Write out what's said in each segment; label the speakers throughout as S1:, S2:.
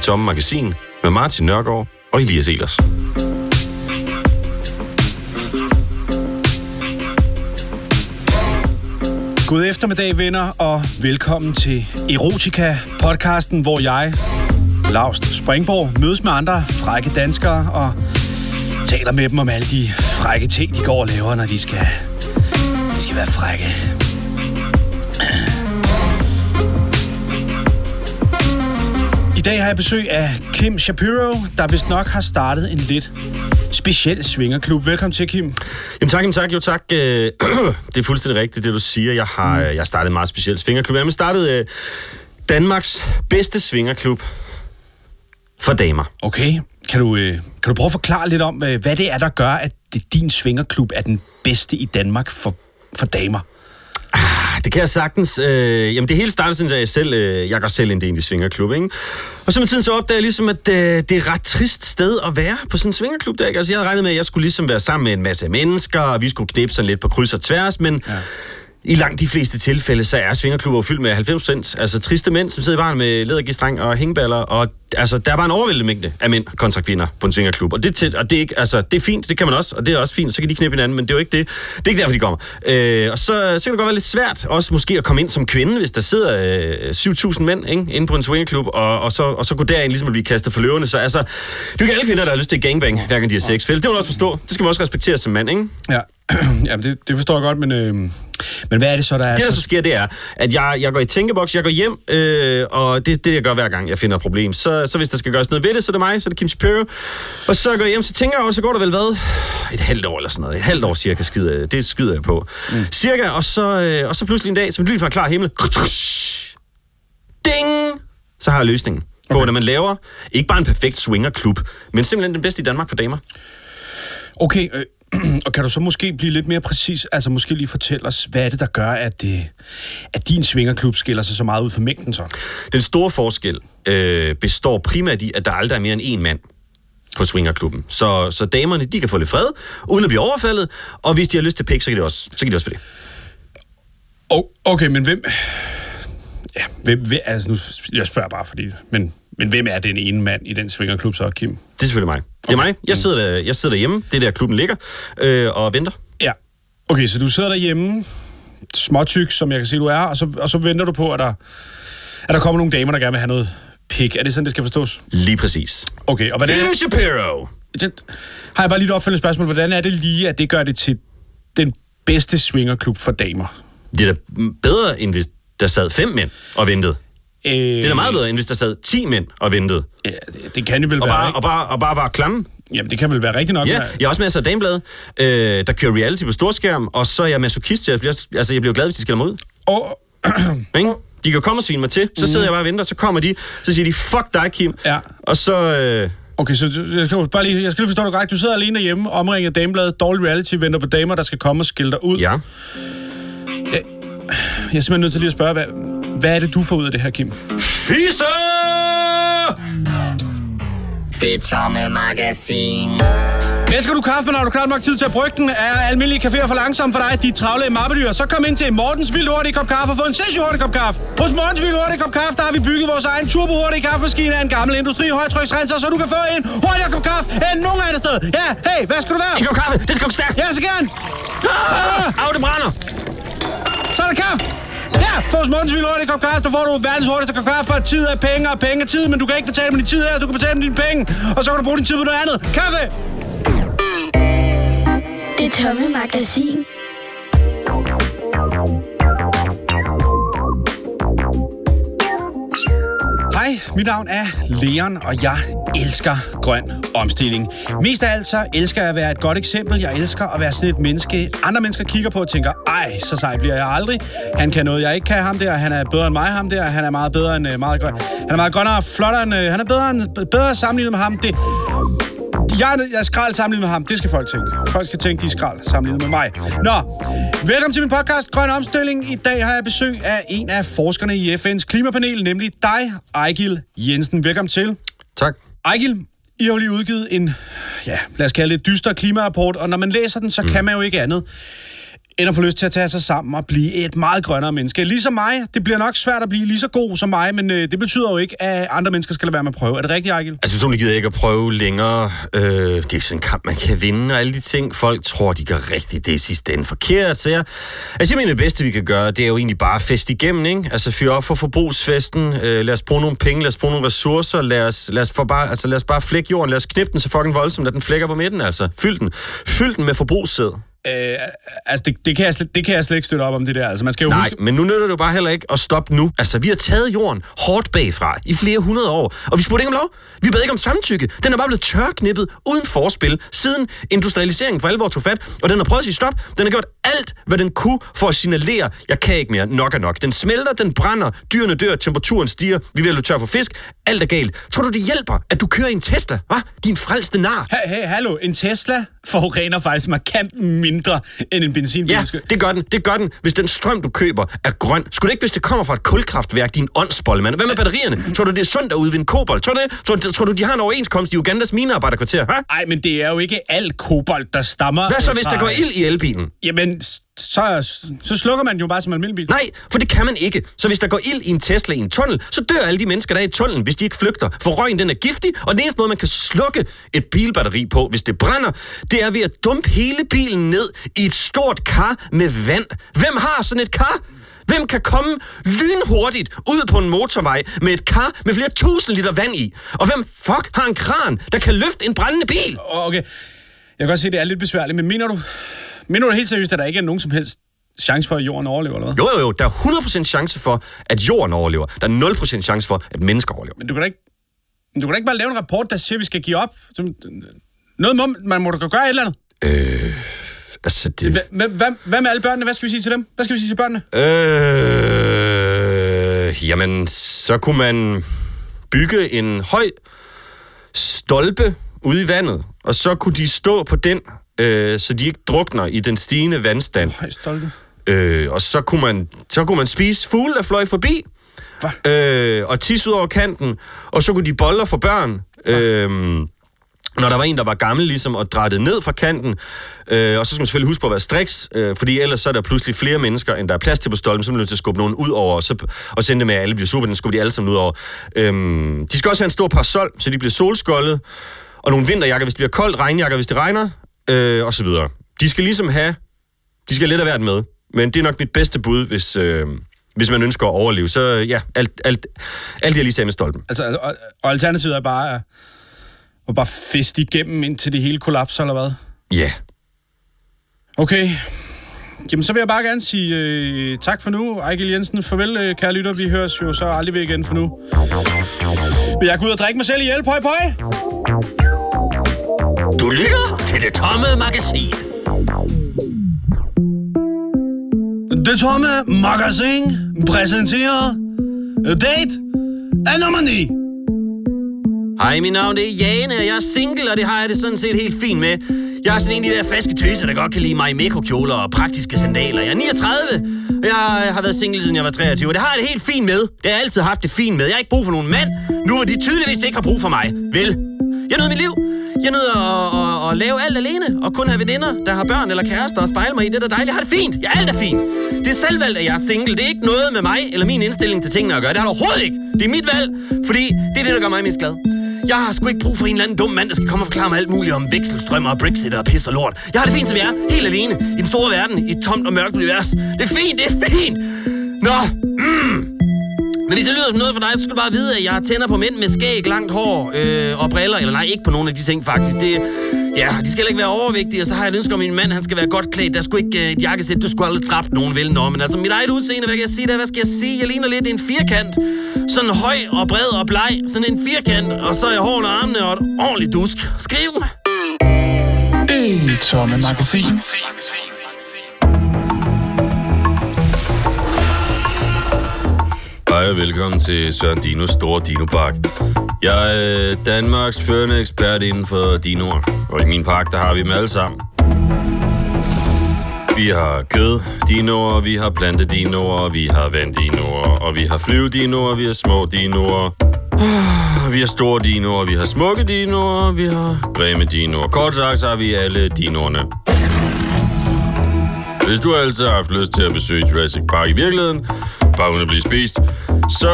S1: Det Tomme Magasin med Martin Nørgaard og Elias Elers.
S2: God eftermiddag, venner, og velkommen til Erotika, podcasten, hvor jeg, Laust Springborg, mødes med andre frække danskere og taler med dem om alle de frække ting, de går og laver, når de skal, de skal være frække. I dag har jeg besøg af Kim Shapiro, der vist nok har startet en lidt speciel svingerklub. Velkommen til, Kim.
S1: Jamen tak, jamen tak, jo tak. Øh, det er fuldstændig rigtigt, det du siger. Jeg har, mm. jeg har startet en meget speciel svingerklub. Jeg har startet øh, Danmarks bedste svingerklub for damer.
S2: Okay. Kan du, øh, kan du prøve at forklare lidt om, hvad det er, der gør, at det, din svingerklub er den bedste i Danmark for, for damer?
S1: Det kan jeg sagtens. Øh, jamen, det hele startede synes jeg selv, øh, jeg går selv ind i en svingerklub, ikke? Og så med tiden så opdagede jeg ligesom, at øh, det er et ret trist sted at være på sådan en svingerklub. Der, ikke? Altså, jeg havde regnet med, at jeg skulle ligesom være sammen med en masse mennesker, og vi skulle knæppe sådan lidt på kryds og tværs, men... Ja i langt de fleste tilfælde, så er svingerklubber fyldt med 90 altså triste mænd, som sidder i barn med lædergistrang og hængeballer, og altså, der er bare en overvældende mængde af mænd kontra kvinder på en svingerklub. Og det, tæt, og det, er ikke, altså, det er fint, det kan man også, og det er også fint, så kan de knippe hinanden, men det er jo ikke det. Det er ikke derfor, de kommer. Øh, og så, så kan det godt være lidt svært også måske at komme ind som kvinde, hvis der sidder øh, 7.000 mænd ikke, inde på en swingerklub, og, og, så, og så gå derind ligesom at blive kastet for løverne. Så altså, det er jo ikke alle kvinder, der har lyst til gangbang, hverken gang de har sex. Det må man også forstå. Det skal man også respektere som mand, ikke?
S2: Ja. ja det, det forstår jeg godt, men, øh, men hvad er det så, der er...
S1: Det, der
S2: så
S1: sker, det er, at jeg, jeg går i tænkeboks, jeg går hjem, øh, og det er det, jeg gør hver gang, jeg finder et problem. Så, så hvis der skal gøres noget ved det, så er det mig, så er det Kim Shapiro. Og så går jeg hjem, så tænker jeg, og så går der vel hvad? Et halvt år eller sådan noget. Et halvt år cirka skider, det skyder jeg på. Mm. Cirka, og så, øh, og så pludselig en dag, som lyn fra klar himmel, ding, så har jeg løsningen. Okay. På, når man laver ikke bare en perfekt swingerklub, men simpelthen den bedste i Danmark for damer.
S2: Okay, øh, og kan du så måske blive lidt mere præcis, altså måske lige fortælle os, hvad er det, der gør, at, det, at din svingerklub skiller sig så meget ud fra mængden så?
S1: Den store forskel øh, består primært i, at der aldrig er mere end én mand på swingerklubben. Så, så damerne, de kan få lidt fred, uden at blive overfaldet, og hvis de har lyst til pik, så kan de også, så kan de også få det.
S2: Oh, okay, men hvem... Ja, hvem, hvem, altså nu, jeg spørger bare, fordi... Men, men hvem er den ene mand i den svingerklub så, Kim?
S1: Det er selvfølgelig mig. Det er mig. Jeg sidder, der, jeg sidder derhjemme, det er der klubben ligger, øh, og venter.
S2: Ja. Okay, så du sidder derhjemme, småtyk, som jeg kan se, du er, og så, og så venter du på, at der, at der kommer nogle damer, der gerne vil have noget pik. Er det sådan, det skal forstås?
S1: Lige præcis.
S2: Okay, og hvordan...
S1: Kim Shapiro!
S2: Så har jeg bare lige et opfølgende spørgsmål. Hvordan er det lige, at det gør det til den bedste swingerklub for damer?
S1: Det er da bedre, end hvis der sad fem mænd og ventede. Øh, det er da meget bedre, end hvis der sad 10 mænd og ventede.
S2: Ja, det, det kan jo vel
S1: og
S2: være
S1: bare, og, bare, og bare var klamme.
S2: Jamen, det kan vel være rigtigt nok.
S1: Ja, jeg er også med at Dameblad, øh, der kører reality på storskærm, og så er jeg masochist. Jeg bliver, altså, jeg bliver glad, hvis de skiller mig ud.
S2: Og...
S1: Ikke? De kan komme og svine mig til. Så sidder jeg bare og venter, så kommer de, så siger de, fuck dig, Kim.
S2: Ja.
S1: Og så... Øh,
S2: Okay, så jeg skal bare lige, jeg skal lige forstå det korrekt. Du sidder alene hjemme, omringet af damebladet, dårlig reality, venter på damer, der skal komme og skille dig ud.
S1: Ja.
S2: Jeg, jeg er simpelthen nødt til lige at spørge, hvad, hvad er det, du får ud af det her, Kim?
S1: Fisse!
S3: Det tomme magasin.
S2: Elsker du kaffe, men har du klart nok tid til at brygge den? Er almindelige caféer for langsomme for dig? De travle mappedyr. Så kom ind til Mortens Vildt Hurtige Kop Kaffe og få en sindssygt hurtig kop kaffe. Hos Mortens Vildt Hurtige Kop Kaffe, der har vi bygget vores egen turbo hurtige kaffemaskine af en gammel industri højtryksrenser, så du kan få en hurtigere kop kaffe end nogen andet sted. Ja, hey, hvad skal du være?
S1: En kop kaffe, det skal gå stærkt.
S2: Ja, så gerne.
S1: Ah, au, det brænder.
S2: Så er der kaffe. Ja, få hos Mortens Vildt Hurtige Kop Kaffe, der får du verdens hurtigste kop kaffe for tid af penge og penge tid, men du kan ikke betale med din tid her, du kan betale med dine penge, og så kan du bruge din tid på noget andet. Kaffe!
S3: Det tomme magasin.
S2: Hej, mit navn er Leon, og jeg elsker grøn omstilling. Mest af alt så elsker jeg at være et godt eksempel. Jeg elsker at være sådan et menneske, andre mennesker kigger på og tænker, ej, så sej bliver jeg aldrig. Han kan noget, jeg ikke kan ham der. Han er bedre end mig, ham der. Han er meget bedre end øh, meget grøn. Han er meget grønnere og flottere end... Øh, han er bedre, end, bedre sammenlignet med ham. Det, jeg, jeg er skrald sammenlignet med ham. Det skal folk tænke. Folk skal tænke, de er skrald sammenlignet med mig. Nå, velkommen til min podcast Grøn Omstilling. I dag har jeg besøg af en af forskerne i FN's klimapanel, nemlig dig, Ejgil Jensen. Velkommen til.
S1: Tak.
S2: Ejgil, I har jo lige udgivet en, ja, lad os kalde det dyster klimarapport, og når man læser den, så mm. kan man jo ikke andet ender for lyst til at tage sig sammen og blive et meget grønnere menneske. Ligesom mig, det bliver nok svært at blive lige så god som mig, men øh, det betyder jo ikke, at andre mennesker skal lade være med at prøve. Er det rigtigt, Ejgil?
S1: Altså, personligt gider jeg ikke at prøve længere. Øh, det er ikke sådan en kamp, man kan vinde, og alle de ting, folk tror, de gør rigtigt. Det er sidste ende forkert, så jeg, altså, jeg mener, det bedste, vi kan gøre, det er jo egentlig bare fest igennem, ikke? Altså, fyre op for forbrugsfesten. Øh, lad os bruge nogle penge, lad os bruge nogle ressourcer, lad os, lad os, for bare, altså, lad os bare flække jorden, lad os knippe den så fucking voldsomt, at den flækker på midten, altså. Fyld den. Fyld den med forbrugssæd.
S2: Øh, altså, det, det, kan jeg slet, det kan jeg slet ikke støtte op om, det der. Altså, man skal jo
S1: Nej,
S2: huske...
S1: men nu nytter det jo bare heller ikke at stoppe nu. Altså, vi har taget jorden hårdt bagfra i flere hundrede år, og vi spurgte ikke om lov. Vi bad ikke om samtykke. Den er bare blevet tørknippet uden forspil, siden industrialiseringen for alvor tog fat, og den har prøvet at sige stop. Den har gjort alt, hvad den kunne for at signalere, jeg kan ikke mere, nok er nok. Den smelter, den brænder, dyrene dør, temperaturen stiger, vi vil tør for fisk, alt er galt. Tror du, det hjælper, at du kører i en Tesla? Hvad? Din frelste nar.
S2: Hey, hey, hallo, en Tesla forurener faktisk markant mindre end en benzinbil.
S1: Ja, det gør den. Det gør den, hvis den strøm, du køber, er grøn. Skulle det ikke, hvis det kommer fra et kulkraftværk, din åndsbolle, mand? Hvad med batterierne? Tror du, det er sundt at udvinde kobolt? Tror du det? Tror, du- tror du, de har en overenskomst i Ugandas minearbejderkvarter?
S2: Nej, men det er jo ikke alt kobolt, der stammer...
S1: Hvad så, hvis
S2: fra-
S1: der går ild i elbilen?
S2: Jamen, så, så slukker man jo bare som en almindelig bil.
S1: Nej, for det kan man ikke. Så hvis der går ild i en Tesla i en tunnel, så dør alle de mennesker, der er i tunnelen, hvis de ikke flygter. For røgen, den er giftig, og den eneste måde, man kan slukke et bilbatteri på, hvis det brænder, det er ved at dumpe hele bilen ned i et stort kar med vand. Hvem har sådan et kar? Hvem kan komme lynhurtigt ud på en motorvej med et kar med flere tusind liter vand i? Og hvem fuck har en kran, der kan løfte en brændende bil?
S2: Okay, jeg kan godt se, det er lidt besværligt, men mener du, mener du helt seriøst, at der ikke er nogen som helst chance for, at jorden overlever, eller hvad?
S1: Jo, jo, jo. Der er 100% chance for, at jorden overlever. Der er 0% chance for, at mennesker overlever.
S2: Men du kan da ikke, men du kan da ikke bare lave en rapport, der siger, at vi skal give op. Som, noget må, man må da gøre et eller andet.
S1: Øh, altså, det...
S2: Hvad, hvad, hvad, hvad med alle børnene? Hvad skal vi sige til dem? Hvad skal vi sige til børnene?
S1: Øh, jamen, så kunne man bygge en høj stolpe ude i vandet, og så kunne de stå på den, øh, så de ikke drukner i den stigende vandstand. Øh, og så kunne, man, så kunne man spise fugle, der fløj forbi, øh, og tisse ud over kanten, og så kunne de boller for børn. Øh, når der var en, der var gammel, ligesom, og drættede ned fra kanten, øh, og så skal man selvfølgelig huske på at være striks, øh, fordi ellers så er der pludselig flere mennesker, end der er plads til på stolpen, så er man nødt til at skubbe nogen ud over, og, så, og sende det med, at alle bliver super, den skubber de alle sammen ud over. Øhm, de skal også have en stor parasol, så de bliver solskoldet, og nogle vinterjakker, hvis det bliver koldt, regnjakker, hvis det regner, øh, og så videre. De skal ligesom have, de skal lidt af hvert med, men det er nok mit bedste bud, hvis, øh, hvis man ønsker at overleve. Så ja, alt, alt, alt det, jeg lige sagde med stolpen.
S2: Altså, og, og alternativet er bare at, at bare feste igennem, indtil det hele kollapser, eller hvad?
S1: Ja.
S2: Okay. Jamen, så vil jeg bare gerne sige øh, tak for nu, Ejgil Jensen. Farvel, øh, kære lytter. Vi høres jo så aldrig ved igen for nu. Vil jeg gå ud og drikke mig selv ihjel? Pøj, pøj!
S1: Du lytter til det tomme magasin.
S2: Det tomme magasin præsenterer date af nummer 9.
S1: Hej, mit navn det er Jane, og jeg er single, og det har jeg det sådan set helt fint med. Jeg er sådan en af de der friske tøser, der godt kan lide mig i mikrokjoler og praktiske sandaler. Jeg er 39, og jeg har været single siden jeg var 23, og det har jeg det helt fint med. Det har jeg altid haft det fint med. Jeg har ikke brug for nogen mand, nu hvor de tydeligvis ikke har brug for mig. Vel? Jeg nyder mit liv. Jeg nyder at, at, at lave alt alene, og kun have veninder, der har børn eller kærester og spejle mig i. Det er da dejligt. Jeg har det fint. Jeg alt er fint. Det er selvvalgt, at jeg er single. Det er ikke noget med mig eller min indstilling til tingene at gøre. Det har det overhovedet ikke. Det er mit valg, fordi det er det, der gør mig mest glad. Jeg har sgu ikke brug for en eller anden dum mand, der skal komme og forklare mig alt muligt om vekselstrømmer og Brexit og pis og lort. Jeg har det fint, som jeg er. Helt alene. I den store verden. I et tomt og mørkt univers. Det er fint. Det er fint. Nå. Mm. Men hvis det lyder som noget for dig, så skal du bare vide, at jeg tænder på mænd med skæg, langt hår øh, og briller. Eller nej, ikke på nogen af de ting faktisk. Det, ja, de skal ikke være overvægtige, og så har jeg et ønske om, at min mand han skal være godt klædt. Der skulle ikke øh, et jakkesæt, du skulle aldrig dræbt nogen vel nå. Men altså, mit eget udseende, hvad kan jeg sige der? Hvad skal jeg sige? Jeg ligner lidt en firkant. Sådan høj og bred og bleg. Sådan en firkant, og så er jeg hår armene og et ordentligt dusk. Skriv!
S4: Det tomme magasin.
S1: Og velkommen til Søren Dinos store Dino-park. Jeg er øh, Danmarks førende ekspert inden for dinoer, og i min park der har vi dem alle sammen. Vi har kød dinoer, vi har plantedinoer, vi har vanddinoer, og vi har flyvedinoer, vi har små dinoer. Vi har store dinoer, vi har smukke dinoer, vi har grimme dinoer. Kort sagt, så har vi alle dinoerne. Hvis du altid har haft lyst til at besøge Jurassic Park i virkeligheden, bare uden at blive spist, så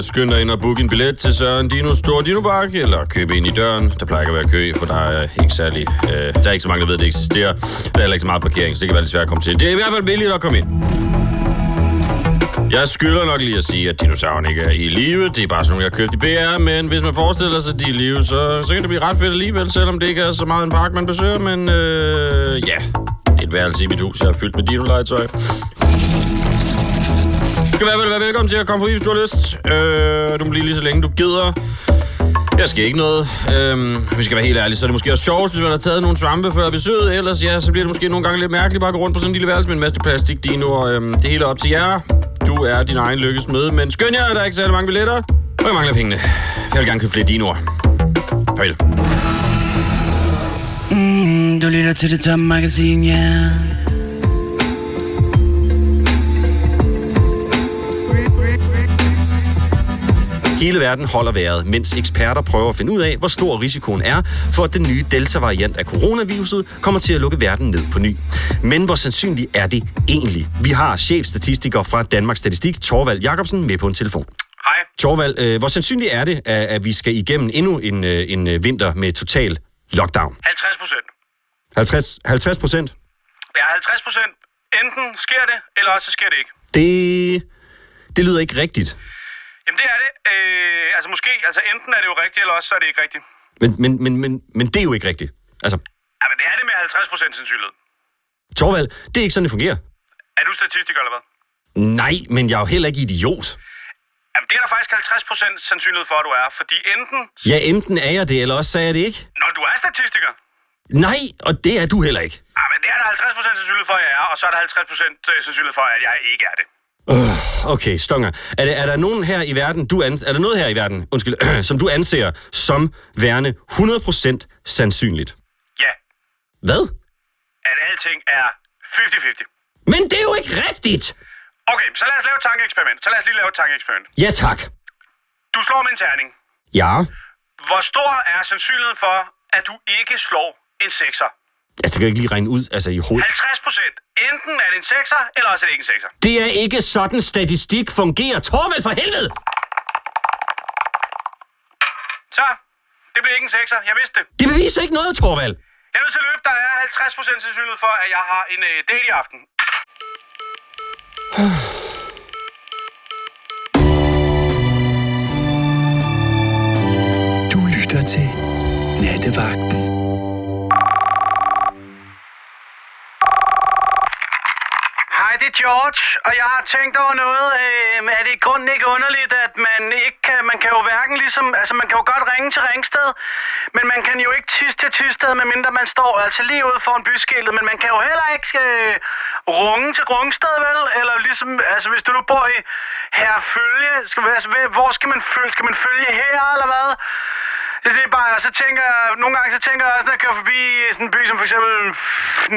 S1: skynd dig ind og book en billet til Søren Dinos Store Dino eller køb ind i døren. Der plejer ikke at være kø, for der er ikke særlig... Øh, der er ikke så mange, der ved, at det eksisterer. Der er heller ikke så meget parkering, så det kan være lidt svært at komme til. Det er i hvert fald billigt at komme ind. Jeg skylder nok lige at sige, at dinosaurerne ikke er i live. Det er bare sådan nogle, jeg har købt i BR. Men hvis man forestiller sig, at de er i live, så, så kan det blive ret fedt alligevel, selvom det ikke er så meget en park, man besøger. Men øh, ja, et værelse i mit hus, jeg er fyldt med dinolegetøj. Skal være, være velkommen til at komme forbi, hvis du har lyst. Øh, du må blive lige så længe du gider. Jeg skal ikke noget. Øhm, vi skal være helt ærlige, så er det måske også sjovt, hvis man har taget nogle svampe før besøget. Ellers ja, så bliver det måske nogle gange lidt mærkeligt bare at gå rundt på sådan en lille værelse med en masse plastik dino. Øhm, det hele er op til jer. Du er din egen lykkes med, men skøn jer, der er ikke særlig mange billetter. Og jeg mangler pengene. Jeg vil gerne købe flere dinoer. Farvel.
S5: Mm, du lytter til det tomme magasin, ja. Yeah.
S1: Hele verden holder vejret, mens eksperter prøver at finde ud af, hvor stor risikoen er for, at den nye Delta-variant af coronaviruset kommer til at lukke verden ned på ny. Men hvor sandsynligt er det egentlig? Vi har chefstatistiker fra Danmarks Statistik, Torvald Jacobsen, med på en telefon.
S2: Hej.
S1: Torvald, øh, hvor sandsynligt er det, at, at vi skal igennem endnu en, øh, en øh, vinter med total lockdown?
S2: 50 procent.
S1: 50, 50 procent?
S2: Ja, 50 procent. Enten sker det, eller også så sker det ikke.
S1: Det, det lyder ikke rigtigt.
S2: Jamen det er det. Øh, altså måske, altså enten er det jo rigtigt, eller også så er det ikke rigtigt.
S1: Men, men, men, men, men det er jo ikke rigtigt. Altså,
S2: Ja, men det er det med 50 procent sandsynlighed.
S1: Torvald, det er ikke sådan, det fungerer.
S2: Er du statistiker eller hvad?
S1: Nej, men jeg er jo heller ikke idiot.
S2: Jamen det er der faktisk 50 procent sandsynlighed for, at du er. Fordi enten...
S1: Ja, enten er jeg det, eller også sagde jeg det ikke.
S2: Når du er statistiker,
S1: Nej, og det er du heller ikke.
S2: ja, men det er der 50 procent sandsynlighed for, at jeg er, og så er der 50 procent sandsynlighed for, at jeg ikke er det.
S1: Okay, Stonger. Er, det, er der nogen her i verden, du ans- er der noget her i verden, undskyld, som du anser som værende 100% sandsynligt?
S2: Ja,
S1: Hvad?
S2: at alting er 50-50.
S1: Men det er jo ikke rigtigt!
S2: Okay, så lad os lave et tankeeksperiment. Så lad os lige lave et tankeeksperiment.
S1: Ja, tak.
S2: Du slår med en terning.
S1: Ja.
S2: Hvor stor er sandsynligheden for, at du ikke slår en sekser?
S1: Altså, det kan jeg ikke lige regne ud altså, i hovedet.
S2: 50 procent. Enten er det en sekser, eller også er det ikke en sekser.
S1: Det er ikke sådan, statistik fungerer. Torvald for helvede!
S2: Så, det bliver ikke en sekser. Jeg vidste det.
S1: Det beviser ikke noget, Torvald.
S2: Jeg er nødt til at løbe. Der er 50 procent sandsynlighed for, at jeg har en øh, date i aften.
S6: Du lytter til Nattevagten.
S2: George, og jeg har tænkt over noget. Øh, er det i grunden ikke underligt, at man ikke kan, man kan jo hverken ligesom, altså man kan jo godt ringe til Ringsted, men man kan jo ikke tisse til Tisted, medmindre man står altså lige ude foran byskiltet, men man kan jo heller ikke øh, runge til Rungsted, vel? Eller ligesom, altså hvis du nu bor i Herfølge, skal, altså, hvor skal man følge, skal man følge her, eller hvad? Det, det er bare, så tænker jeg, nogle gange så tænker jeg også, når jeg kører forbi sådan en by som for eksempel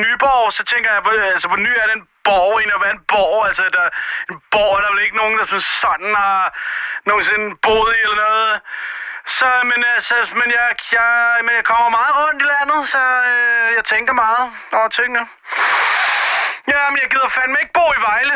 S2: Nyborg, så tænker jeg, altså, hvor ny er den borg egentlig, og hvad en borg? Altså, der, en borg er der vel ikke nogen, der sådan, sådan har nogensinde boet i eller noget. Så, men, altså, men, jeg, jeg, men jeg kommer meget rundt i landet, så øh, jeg tænker meget over tingene. Ja, men jeg gider fandme ikke bo i Vejle.